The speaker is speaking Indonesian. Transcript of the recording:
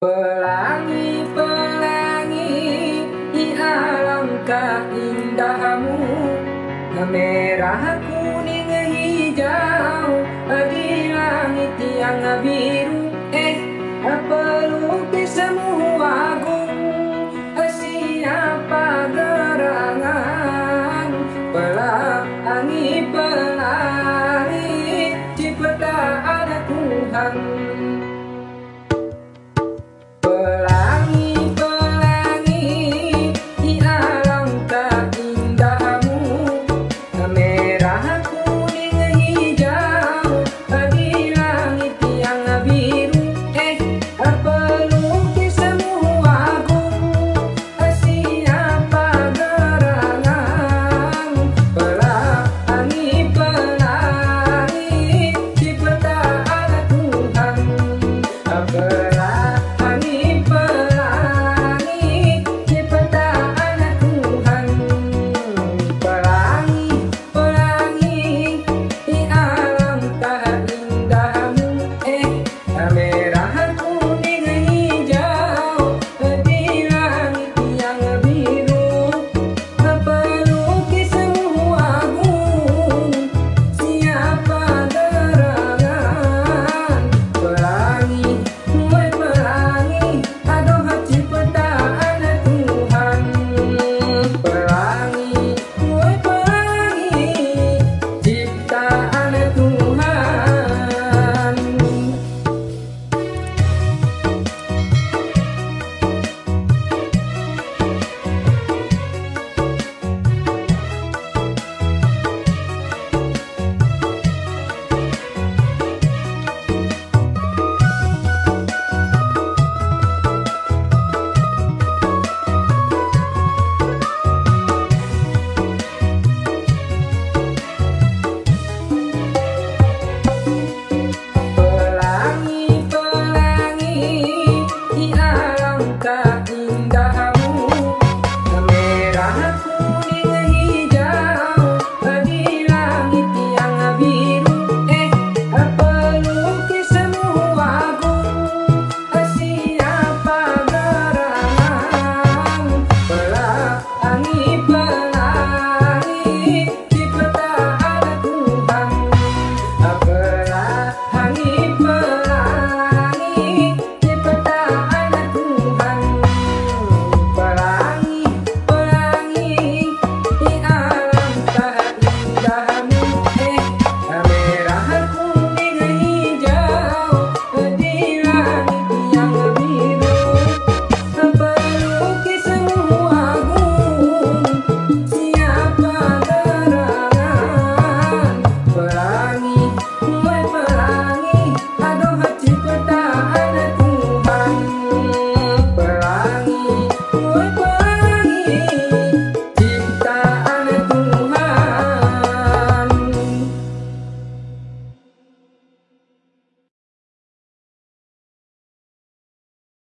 Pelangi, pelangi, di alangkah indahmu? Merah, kuning, hijau Di langit yang biru. Eh, pelukis semua agung? Siapa gerangan? Pelangi, pelangi cipta ada Tuhan.